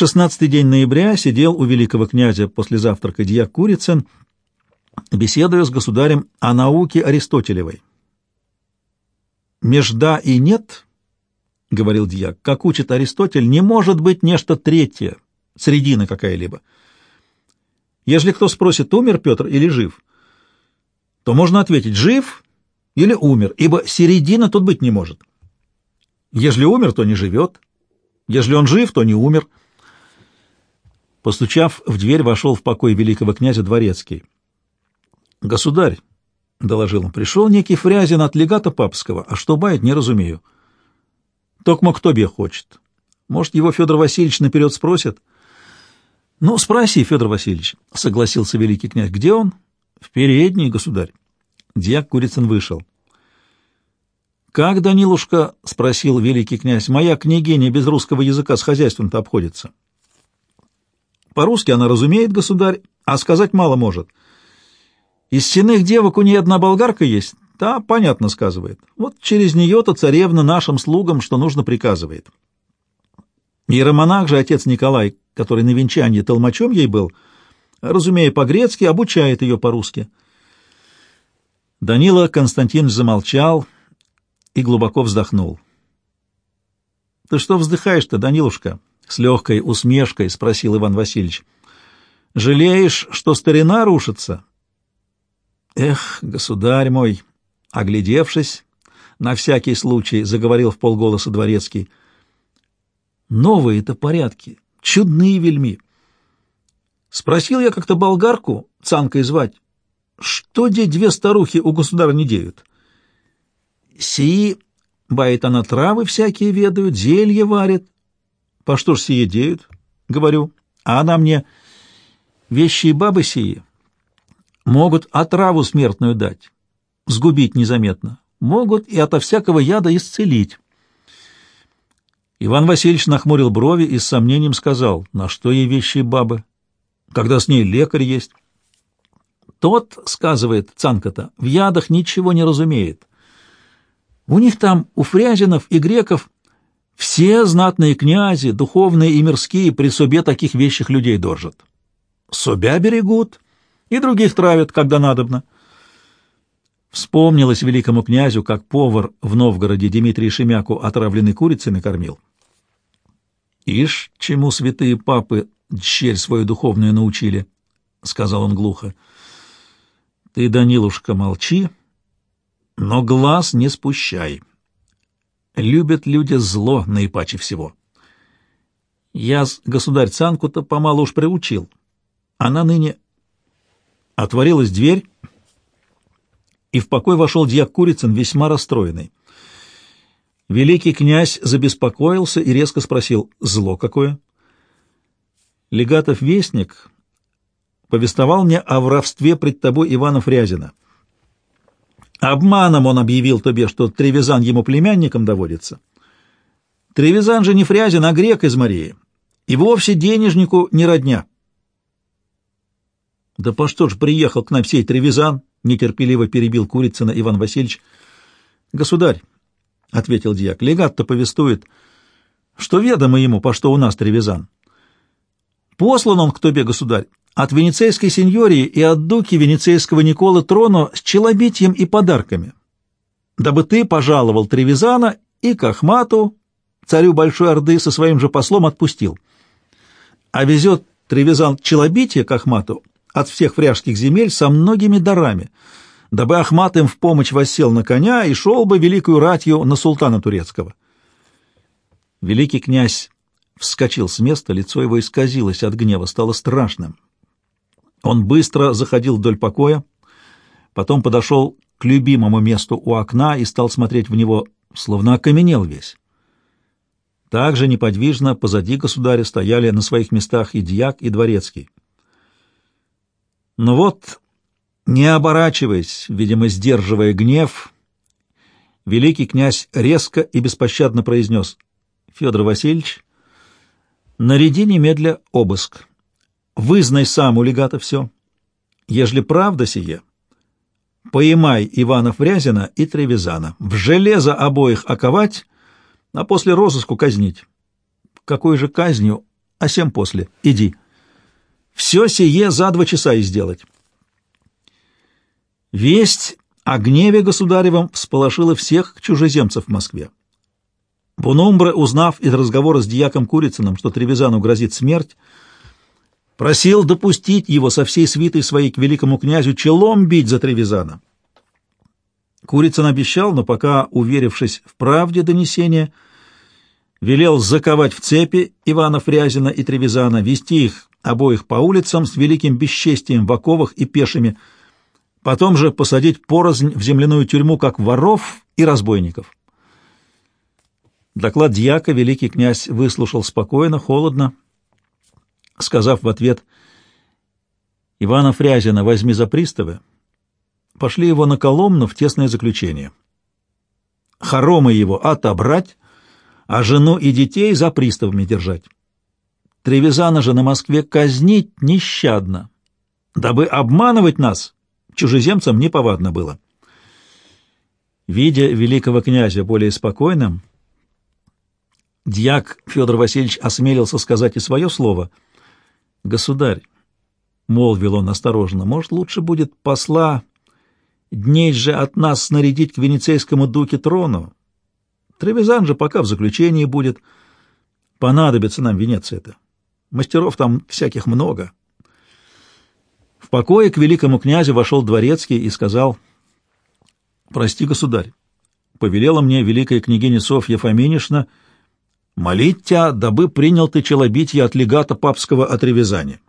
шестнадцатый день ноября сидел у великого князя после завтрака дьяк Курицын, беседуя с государем о науке Аристотелевой. «Межда и нет, — говорил дьяк, — как учит Аристотель, не может быть нечто третье, средина какая-либо. Если кто спросит, умер Петр или жив, то можно ответить «жив» или «умер», ибо середина тут быть не может. Если умер, то не живет, если он жив, то не умер. Постучав в дверь, вошел в покой великого князя Дворецкий. «Государь», — доложил он, — «пришел некий Фрязин от легата папского, а что бает, не разумею. Токмо кто бе хочет. Может, его Федор Васильевич наперед спросит?» «Ну, спроси, Федор Васильевич», — согласился великий князь. «Где он?» «В передней, государь». Дьяк Курицын вышел. «Как, Данилушка, — спросил великий князь, — моя княгиня без русского языка с хозяйством-то обходится?» «По-русски она разумеет, государь, а сказать мало может. Из стенных девок у нее одна болгарка есть, та понятно сказывает. Вот через нее-то царевна нашим слугам, что нужно, приказывает». Иеромонах же, отец Николай, который на венчании толмачом ей был, разумея по-грецки, обучает ее по-русски. Данила Константинович замолчал и глубоко вздохнул. — Ты что вздыхаешь-то, Данилушка? — с легкой усмешкой спросил Иван Васильевич. — Жалеешь, что старина рушится? — Эх, государь мой! — оглядевшись, на всякий случай заговорил в полголоса дворецкий. — Новые-то порядки, чудные вельми. Спросил я как-то болгарку, цанкой звать, что де две старухи у государа не деют? Сии, бает она, травы всякие ведают, зелье варят. По что ж сие деют? Говорю. А она мне, вещи и бабы сии могут отраву смертную дать, сгубить незаметно, могут и ото всякого яда исцелить. Иван Васильевич нахмурил брови и с сомнением сказал, на что ей вещи и бабы, когда с ней лекарь есть. Тот, сказывает Цанкота, в ядах ничего не разумеет. У них там, у фрязинов и греков, все знатные князи, духовные и мирские, при собе таких вещих людей доржат. Собя берегут и других травят, когда надобно. Вспомнилось великому князю, как повар в Новгороде Дмитрий Шемяку отравленной курицей накормил. «Ишь, чему святые папы дщерь свою духовную научили», — сказал он глухо. Ты, Данилушка, молчи, но глаз не спущай. Любят люди зло наипаче всего. Я, государь Цанку-то помалу уж приучил. Она ныне... Отворилась дверь, и в покой вошел дьяк Курицын, весьма расстроенный. Великий князь забеспокоился и резко спросил, «Зло какое?» Легатов вестник повествовал мне о воровстве пред тобой Ивана Фрязина. Обманом он объявил тебе, что Тревизан ему племянником доводится. Тревизан же не Фрязин, а грек из Марии, и вовсе денежнику не родня. — Да по что ж приехал к нам сей Тревизан? — нетерпеливо перебил Курицына Иван Васильевич. — Государь, — ответил дьяк, — легат-то повествует, что ведомо ему, по что у нас Тревизан. Послан он к тебе, государь, от венецейской сеньории и от дуки венецейского Николы трону с челобитием и подарками, дабы ты пожаловал Тревизана и к Ахмату, царю Большой Орды, со своим же послом отпустил. А везет Тревизан челобитие к Ахмату от всех фряжских земель со многими дарами, дабы Ахмат им в помощь воссел на коня и шел бы великую ратью на султана турецкого. Великий князь вскочил с места, лицо его исказилось от гнева, стало страшным. Он быстро заходил вдоль покоя, потом подошел к любимому месту у окна и стал смотреть в него, словно окаменел весь. Также неподвижно позади государя стояли на своих местах и дьяк, и дворецкий. Но вот, не оборачиваясь, видимо, сдерживая гнев, великий князь резко и беспощадно произнес «Федор Васильевич, наряди немедля обыск» вызнай сам у легата все. Ежели правда сие, поймай Ивана Фрязина и Тревизана, в железо обоих оковать, а после розыску казнить. Какой же казнью а сем после. Иди. Все сие за два часа и сделать. Весть о гневе государевом всполошила всех чужеземцев в Москве. Бунумбре, узнав из разговора с дьяком Курицыным, что Тревизану грозит смерть, просил допустить его со всей свитой своей к великому князю челом бить за Тревизана. Курицын обещал, но пока, уверившись в правде донесения, велел заковать в цепи Ивана Фрязина и Тревизана, вести их обоих по улицам с великим бесчестием в оковах и пешими, потом же посадить порознь в земляную тюрьму как воров и разбойников. Доклад дьяка великий князь выслушал спокойно, холодно, сказав в ответ «Ивана Фрязина возьми за приставы, пошли его на Коломну в тесное заключение. Хоромы его отобрать, а жену и детей за приставами держать. Тревизана же на Москве казнить нещадно, дабы обманывать нас чужеземцам неповадно было. Видя великого князя более спокойным, дьяк Федор Васильевич осмелился сказать и свое слово. «Государь», — молвил он осторожно, — «может, лучше будет посла дней же от нас снарядить к венецейскому дуке трону? Тревизан же пока в заключении будет. Понадобится нам Венеция-то. Мастеров там всяких много». В покое к великому князю вошел дворецкий и сказал, «Прости, государь, повелела мне великая княгиня Софья Фоминишна молить тебя, дабы принял ты челобитие от легата папского отревязания».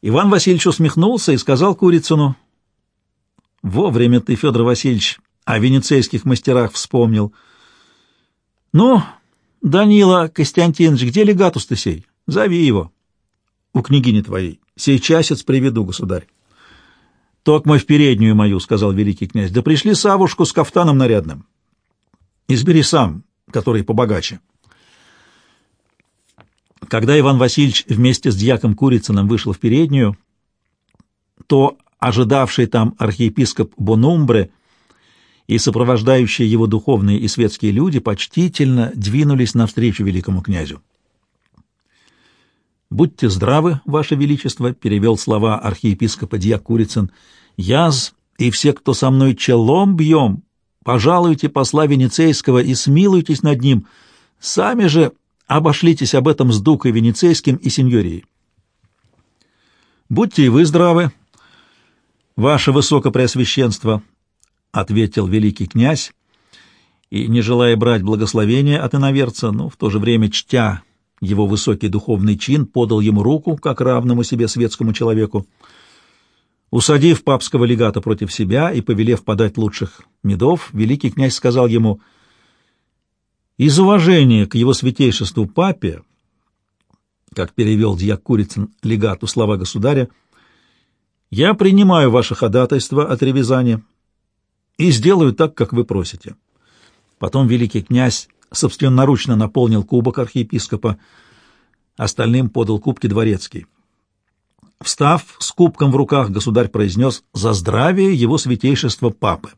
Иван Васильевич усмехнулся и сказал Курицыну, «Вовремя ты, Федор Васильевич, о венецейских мастерах вспомнил. Ну, Данила Костянтинович, где легатус-то сей? Зови его» у княгини твоей. Сейчасец приведу, государь. Токмо в переднюю мою, — сказал великий князь, — да пришли Савушку с кафтаном нарядным. Избери сам, который побогаче. Когда Иван Васильевич вместе с дьяком Курицыным вышел в переднюю, то ожидавший там архиепископ Бонумбре и сопровождающие его духовные и светские люди почтительно двинулись навстречу великому князю. «Будьте здравы, Ваше Величество», — перевел слова архиепископа Дьяк Курицын. «Яз и все, кто со мной челом бьем, пожалуйте посла Венецейского и смилуйтесь над ним. Сами же обошлитесь об этом с дукой Венецейским и сеньорией». «Будьте и вы здравы, Ваше Высокопреосвященство», — ответил великий князь, и, не желая брать благословения от иноверца, но в то же время чтя его высокий духовный чин подал ему руку, как равному себе светскому человеку. Усадив папского легата против себя и повелев подать лучших медов, великий князь сказал ему, «Из уважения к его святейшеству папе, как перевел дьяк Курицын легату слова государя, я принимаю ваше ходатайство от ревизания и сделаю так, как вы просите». Потом великий князь собственноручно наполнил кубок архиепископа, остальным подал кубки дворецкий. Встав с кубком в руках, государь произнес «За здравие его святейшества папы».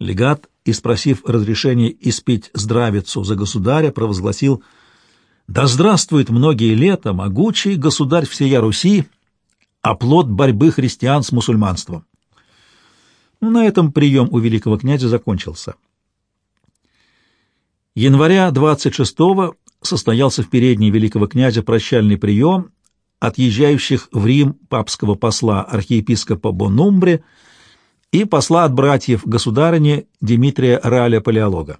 Легат, и спросив разрешения испить здравицу за государя, провозгласил «Да здравствует многие лета могучий государь всея Руси, оплот борьбы христиан с мусульманством». На этом прием у великого князя закончился. Января 26-го состоялся в передней великого князя прощальный прием отъезжающих в Рим папского посла архиепископа Бонумбре и посла от братьев государыни Дмитрия Раля Палеолога.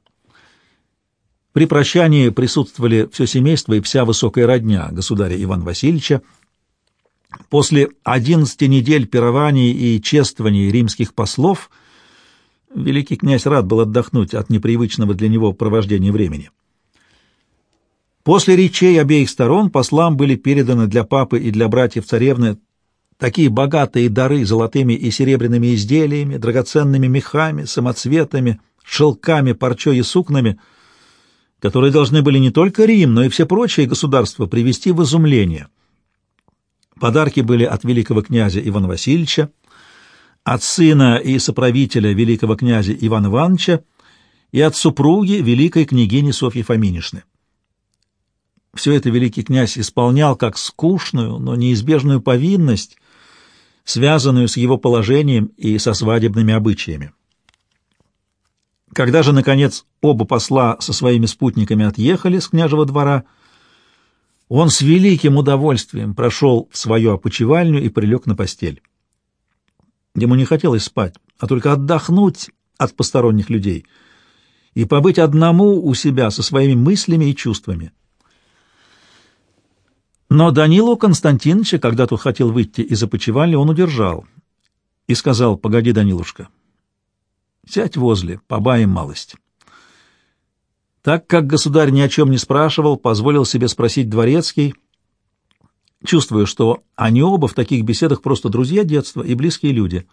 При прощании присутствовали все семейство и вся высокая родня государя Ивана Васильевича. После одиннадцати недель пирований и чествований римских послов – Великий князь рад был отдохнуть от непривычного для него провождения времени. После речей обеих сторон послам были переданы для папы и для братьев царевны такие богатые дары золотыми и серебряными изделиями, драгоценными мехами, самоцветами, шелками, парчой и сукнами, которые должны были не только Рим, но и все прочие государства привести в изумление. Подарки были от великого князя Ивана Васильевича, от сына и соправителя великого князя Ивана Ивановича и от супруги великой княгини Софьи Фоминишны. Все это великий князь исполнял как скучную, но неизбежную повинность, связанную с его положением и со свадебными обычаями. Когда же, наконец, оба посла со своими спутниками отъехали с княжего двора, он с великим удовольствием прошел в свою опочивальню и прилег на постель. Ему не хотелось спать, а только отдохнуть от посторонних людей и побыть одному у себя со своими мыслями и чувствами. Но Данилу Константиновича, когда тот хотел выйти из опочивальни, он удержал и сказал, «Погоди, Данилушка, сядь возле, побаем малость». Так как государь ни о чем не спрашивал, позволил себе спросить дворецкий, чувствуя, что они оба в таких беседах просто друзья детства и близкие люди.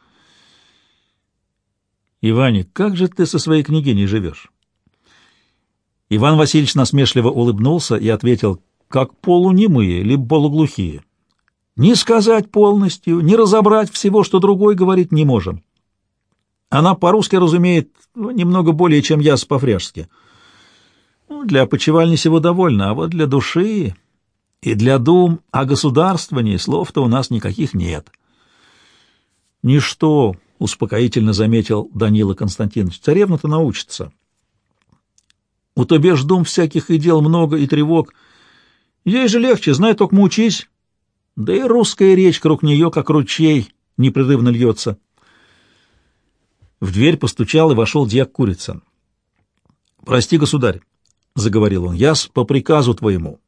«Иваник, как же ты со своей княгиней живешь?» Иван Васильевич насмешливо улыбнулся и ответил, как полунемые, либо полуглухие. Не сказать полностью, не разобрать всего, что другой говорит, не можем. Она по-русски разумеет ну, немного более, чем я по-фряжски. Ну, для опочивальни всего довольно, а вот для души и для дум о государствовании слов-то у нас никаких нет. Ничто, — успокоительно заметил Данила Константинович, — царевна-то научится. У тебе ж дум всяких и дел много, и тревог. Ей же легче, знай, только учись. Да и русская речь круг нее, как ручей, непрерывно льется. В дверь постучал и вошел дьяк Курицын. — Прости, государь, — заговорил он, — я по приказу твоему.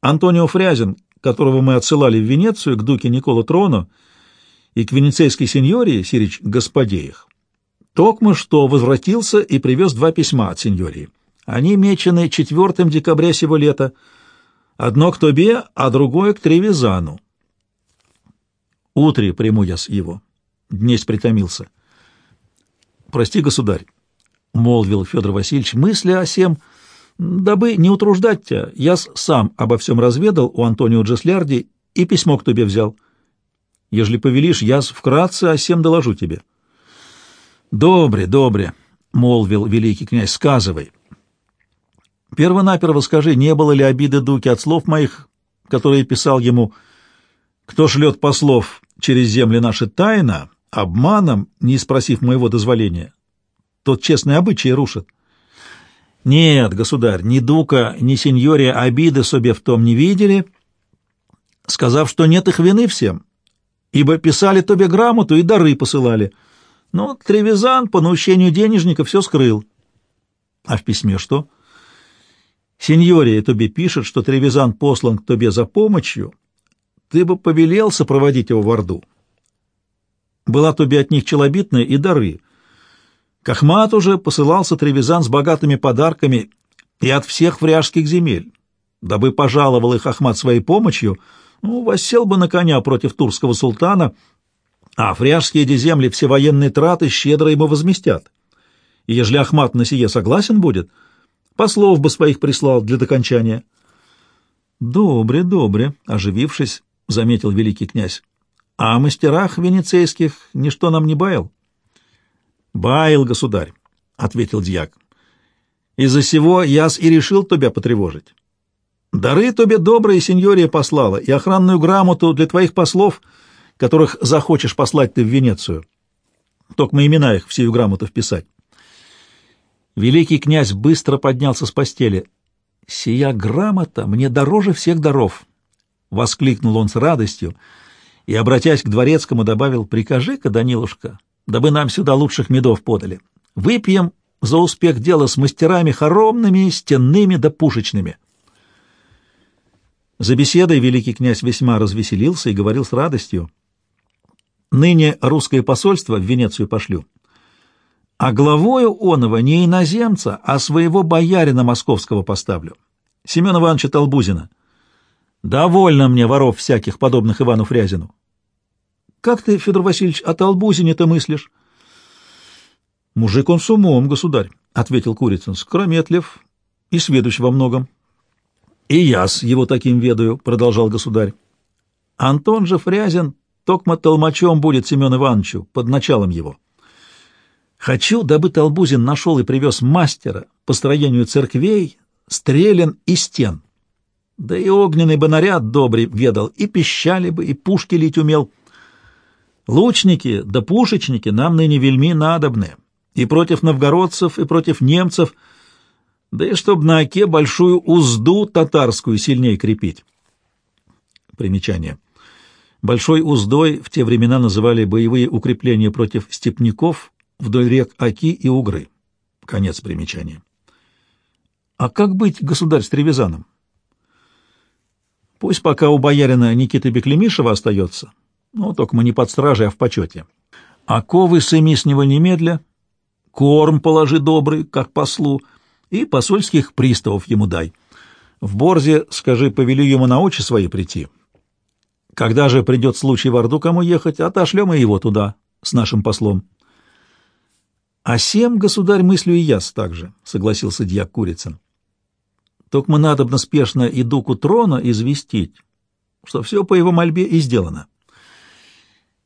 Антонио Фрязин, которого мы отсылали в Венецию к дуке Никола Трону и к венецейской сеньории, Сирич Господеях, токмо что возвратился и привез два письма от сеньории. Они мечены 4 декабря сего лета. Одно к тебе, а другое к Тревизану. Утре приму я с его. Днесь притомился. Прости, государь, — молвил Федор Васильевич, — мысли о сем — Дабы не утруждать тебя, я сам обо всем разведал у Антонио Джеслярди и письмо к тебе взял. Ежели повелишь, я вкратце о всем доложу тебе. — Добре, добре, — молвил великий князь, — сказывай. Первонаперво скажи, не было ли обиды Дуки от слов моих, которые писал ему, кто шлет послов через земли наши тайно, обманом, не спросив моего дозволения, тот честный обычай рушит. — нет, государь, ни Дука, ни сеньория обиды себе в том не видели, сказав, что нет их вины всем, ибо писали тебе грамоту и дары посылали. Но Тревизан по наущению денежника все скрыл. А в письме что? Сеньория тебе пишет, что Тревизан послан к тебе за помощью, ты бы повелел сопроводить его в Орду. Была тебе от них челобитная и дары — к Ахмату же посылался Тревизан с богатыми подарками и от всех вряжских земель. Дабы пожаловал их Ахмат своей помощью, ну, воссел бы на коня против турского султана, а фряжские земли все военные траты щедро ему возместят. И ежели Ахмат на сие согласен будет, послов бы своих прислал для докончания. — Добре, добре, — оживившись, заметил великий князь. — А о мастерах венецейских ничто нам не баял? — Баил, государь, — ответил дьяк. Из-за сего яс и решил тебя потревожить. Дары тебе добрые сеньория послала и охранную грамоту для твоих послов, которых захочешь послать ты в Венецию. Только мы имена их в сию грамоту вписать. Великий князь быстро поднялся с постели. «Сия грамота мне дороже всех даров!» — воскликнул он с радостью и, обратясь к дворецкому, добавил, «Прикажи-ка, Данилушка, дабы нам сюда лучших медов подали. Выпьем за успех дела с мастерами хоромными, стенными да пушечными». За беседой великий князь весьма развеселился и говорил с радостью. «Ныне русское посольство в Венецию пошлю, а главою оного не иноземца, а своего боярина московского поставлю, Семена Ивановича Толбузина. Довольно мне воров всяких, подобных Ивану Фрязину. Как ты, Федор Васильевич, о Толбузине-то мыслишь? — Мужик он с умом, государь, — ответил Курицын, — скрометлив и сведущ во многом. — И я с его таким ведаю, — продолжал государь. — Антон же Фрязин токмо толмачом будет Семен Ивановичу, под началом его. Хочу, дабы Толбузин нашел и привез мастера по строению церквей, стрелен и стен. Да и огненный бы наряд добрый ведал, и пищали бы, и пушки лить умел. Лучники да пушечники нам ныне вельми надобны, и против новгородцев, и против немцев, да и чтоб на оке большую узду татарскую сильнее крепить. Примечание. Большой уздой в те времена называли боевые укрепления против степняков вдоль рек Оки и Угры. Конец примечания. А как быть, государь, с Тревизаном? Пусть пока у боярина Никиты Беклемишева остается, ну, только мы не под стражей, а в почете. А ковы сыми с него немедля, корм положи добрый, как послу, и посольских приставов ему дай. В Борзе, скажи, повелю ему на очи свои прийти. Когда же придет случай в Орду кому ехать, отошлем и его туда, с нашим послом. — А сем, государь, мыслю и яс также, — согласился дьяк Курицын. — Только надобно спешно и дуку трона известить, что все по его мольбе и сделано.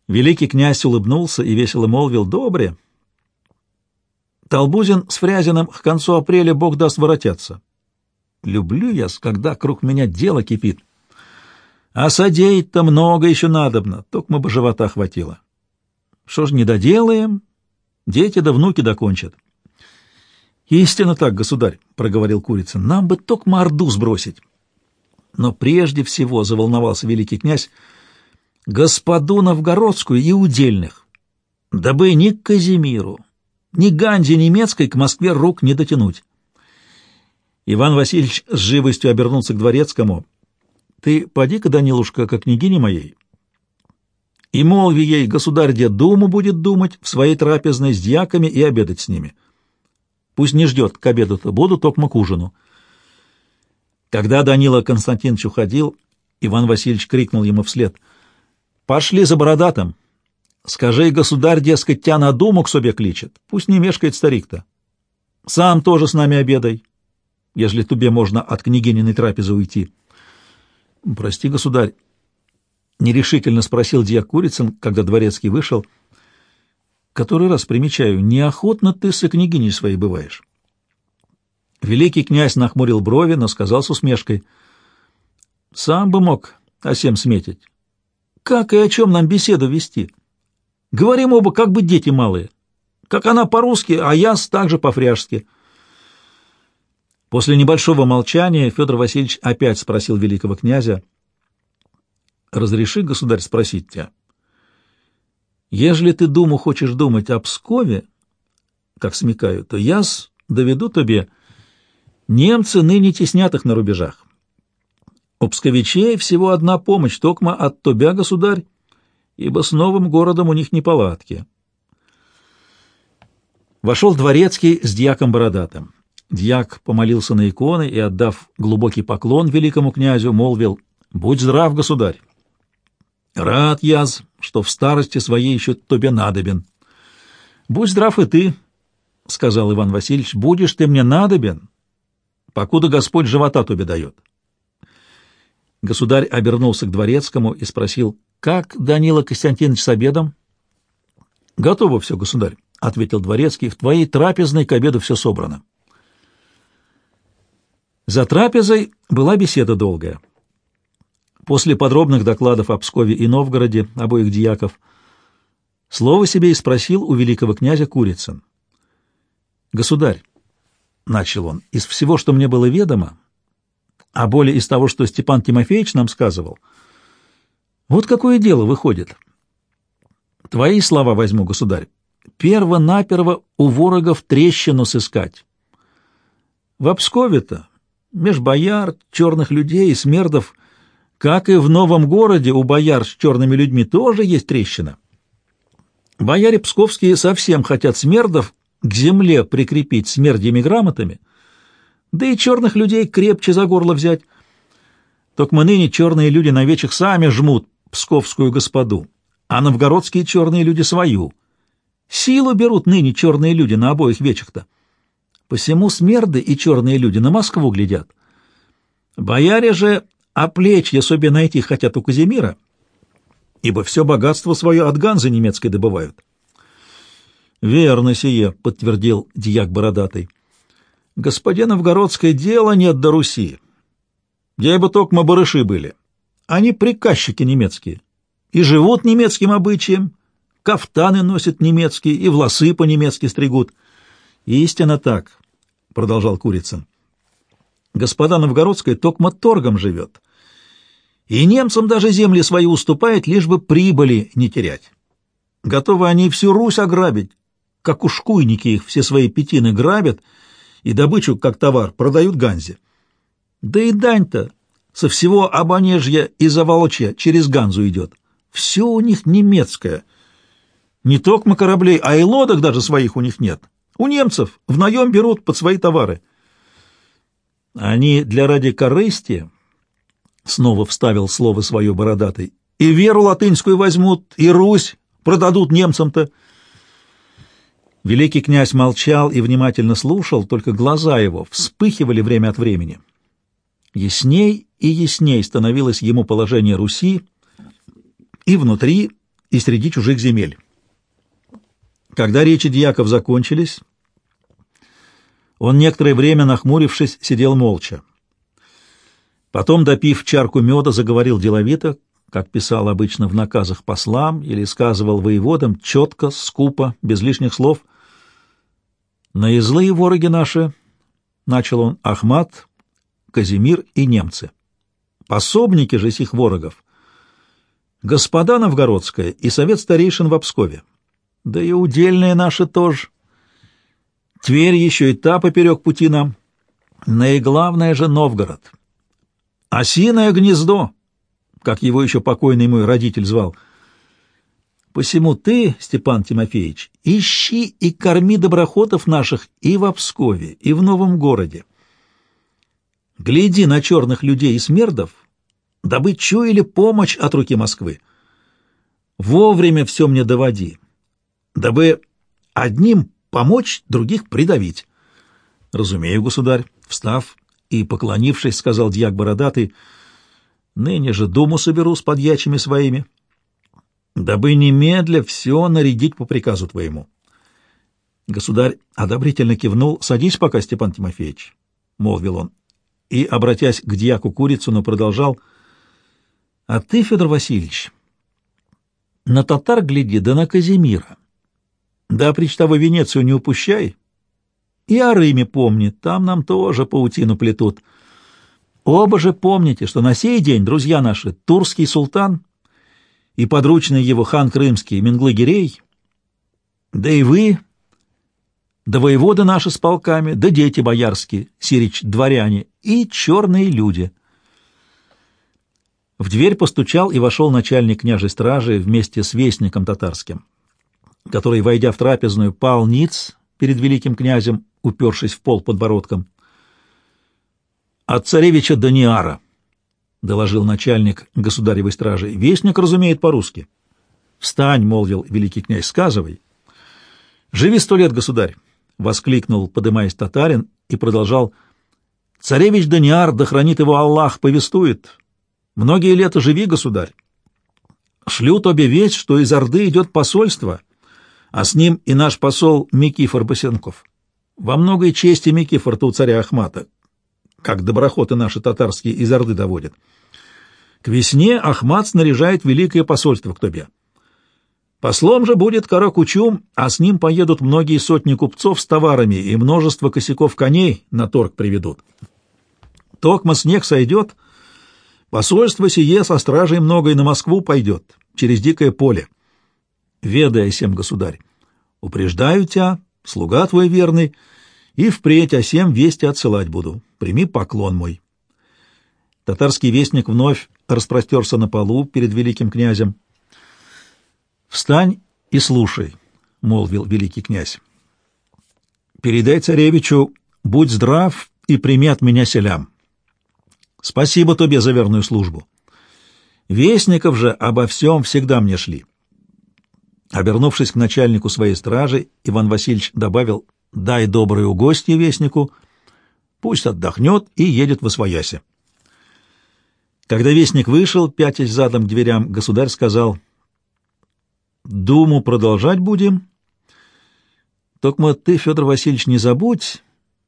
Великий князь улыбнулся и весело молвил «Добре». Толбузин с Фрязиным к концу апреля Бог даст воротятся. Люблю я, когда круг меня дело кипит. А содеять-то много еще надобно, только мы бы живота хватило. Что ж не доделаем, дети да внуки докончат. Истинно так, государь, — проговорил Курицын, — нам бы только морду сбросить. Но прежде всего заволновался великий князь, — господу новгородскую и удельных, дабы ни к Казимиру, ни Ганзе немецкой к Москве рук не дотянуть. Иван Васильевич с живостью обернулся к дворецкому. «Ты поди-ка, Данилушка, как княгине моей, и молви ей, государь-дед думу будет думать в своей трапезной с дьяками и обедать с ними. Пусть не ждет к обеду-то, буду токмо к ужину». Когда Данила Константинович уходил, Иван Васильевич крикнул ему вслед — Пошли за бородатым. Скажи, государь, дескать, тя на думу к себе кличет. Пусть не мешкает старик-то. Сам тоже с нами обедай, ежели тебе можно от княгининой трапезы уйти. Прости, государь, — нерешительно спросил дьяк Курицын, когда дворецкий вышел. Который раз примечаю, неохотно ты с княгиней своей бываешь. Великий князь нахмурил брови, но сказал с усмешкой. Сам бы мог о сем сметить. Как и о чем нам беседу вести? Говорим оба, как бы дети малые. Как она по-русски, а я также по-фряжски. После небольшого молчания Федор Васильевич опять спросил великого князя. «Разреши, государь, спросить тебя. Ежели ты думу хочешь думать о Пскове, как смекаю, то я доведу тебе, немцы ныне теснят их на рубежах. У псковичей всего одна помощь, токма от тебя, государь, ибо с новым городом у них неполадки. Вошел дворецкий с дьяком Бородатым. Дьяк помолился на иконы и, отдав глубокий поклон великому князю, молвил «Будь здрав, государь!» «Рад я, что в старости своей еще тебе надобен». «Будь здрав и ты», — сказал Иван Васильевич, — «будешь ты мне надобен, покуда Господь живота тебе дает». Государь обернулся к дворецкому и спросил, «Как Данила Константинович с обедом?» «Готово все, государь», — ответил дворецкий, «в твоей трапезной к обеду все собрано». За трапезой была беседа долгая. После подробных докладов о Пскове и Новгороде обоих дьяков слово себе и спросил у великого князя Курицын. «Государь», — начал он, — «из всего, что мне было ведомо, а более из того, что Степан Тимофеевич нам сказывал. Вот какое дело выходит. Твои слова возьму, государь. Перво-наперво у ворогов трещину сыскать. В Обскове-то, меж бояр, черных людей и смердов, как и в новом городе у бояр с черными людьми тоже есть трещина. Бояре псковские совсем хотят смердов к земле прикрепить смердьями грамотами — да и черных людей крепче за горло взять. Только мы ныне черные люди на вечах сами жмут псковскую господу, а новгородские черные люди свою. Силу берут ныне черные люди на обоих вечах-то. Посему смерды и черные люди на Москву глядят. Бояре же оплечья себе найти хотят у Казимира, ибо все богатство свое от Ганзы немецкой добывают. — Верно сие, — подтвердил дьяк бородатый. Господин Новгородское дело нет до Руси. где бы только мы барыши были. Они приказчики немецкие, и живут немецким обычаем, кафтаны носят немецкие, и волосы по-немецки стригут. Истинно так, — продолжал Курицын. Господа Новгородская токмо торгом живет, и немцам даже земли свои уступает, лишь бы прибыли не терять. Готовы они всю Русь ограбить, как ушкуйники их все свои пятины грабят и добычу, как товар, продают Ганзе. Да и дань-то со всего Обонежья и Заволочья через Ганзу идет. Все у них немецкое. Не только кораблей, а и лодок даже своих у них нет. У немцев в наем берут под свои товары. Они для ради корысти, снова вставил слово свое бородатый, и веру латынскую возьмут, и Русь продадут немцам-то. Великий князь молчал и внимательно слушал, только глаза его вспыхивали время от времени. Ясней и ясней становилось ему положение Руси и внутри, и среди чужих земель. Когда речи дьяков закончились, он некоторое время, нахмурившись, сидел молча. Потом, допив чарку меда, заговорил деловито, как писал обычно в наказах послам или сказывал воеводам, четко, скупо, без лишних слов. «Наизлые вороги наши», — начал он, — «Ахмат, Казимир и немцы. Пособники же сих ворогов — господа Новгородская и совет старейшин в Обскове. Да и удельные наши тоже. Тверь еще и та поперек пути нам. Наиглавное же Новгород. Осиное гнездо, как его еще покойный мой родитель звал. Посему ты, Степан Тимофеевич, ищи и корми доброхотов наших и в Обскове, и в Новом городе. Гляди на черных людей и смердов, дабы чуяли помощь от руки Москвы. Вовремя все мне доводи, дабы одним помочь, других придавить. Разумею, государь, встав и, поклонившись, сказал дьяк бородатый, ныне же думу соберу с подьячими своими, дабы немедля все нарядить по приказу твоему. Государь одобрительно кивнул. «Садись пока, Степан Тимофеевич», — молвил он, и, обратясь к дьяку Курицыну, продолжал, «А ты, Федор Васильевич, на татар гляди, да на Казимира. Да прич того Венецию не упущай. И о Риме помни, там нам тоже паутину плетут. Оба же помните, что на сей день, друзья наши, турский султан и подручный его хан Крымский Менглы-Гирей, да и вы, да воеводы наши с полками, да дети боярские, сирич дворяне и черные люди. В дверь постучал и вошел начальник княжей стражи вместе с вестником татарским который, войдя в трапезную, пал ниц перед великим князем, упершись в пол подбородком. «От царевича Даниара», — доложил начальник государевой стражи. «Вестник разумеет по-русски». «Встань», — молвил великий князь, — «сказывай». «Живи сто лет, государь», — воскликнул, подымаясь татарин, и продолжал. «Царевич Даниар, да хранит его Аллах, повествует. Многие лета живи, государь. Шлю тебе весть, что из Орды идет посольство» а с ним и наш посол Микифор Босенков. Во многой чести Микифор-то у царя Ахмата, как доброхоты наши татарские из Орды доводят. К весне Ахмат снаряжает великое посольство к тебе. Послом же будет Каракучум, а с ним поедут многие сотни купцов с товарами и множество косяков коней на торг приведут. Токма снег сойдет, посольство сие со стражей многое на Москву пойдет, через дикое поле ведая сем, государь. Упреждаю тебя, слуга твой верный, и впредь о сем вести отсылать буду. Прими поклон мой. Татарский вестник вновь распростерся на полу перед великим князем. «Встань и слушай», — молвил великий князь. «Передай царевичу, будь здрав и прими от меня селям. Спасибо тебе за верную службу. Вестников же обо всем всегда мне шли. Обернувшись к начальнику своей стражи, Иван Васильевич добавил «дай добрую гостью вестнику, пусть отдохнет и едет в Освояси». Когда вестник вышел, пятясь задом к дверям, государь сказал «Думу продолжать будем. Только ты, Федор Васильевич, не забудь,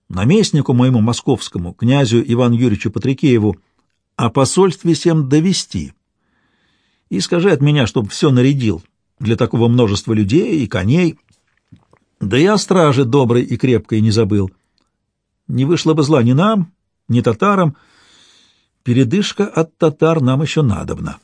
наместнику моему московскому, князю Ивану Юрьевичу Патрикееву, о посольстве всем довести. И скажи от меня, чтоб все нарядил для такого множества людей и коней, да и о страже доброй и крепкой не забыл. Не вышло бы зла ни нам, ни татарам. Передышка от татар нам еще надобна.